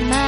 my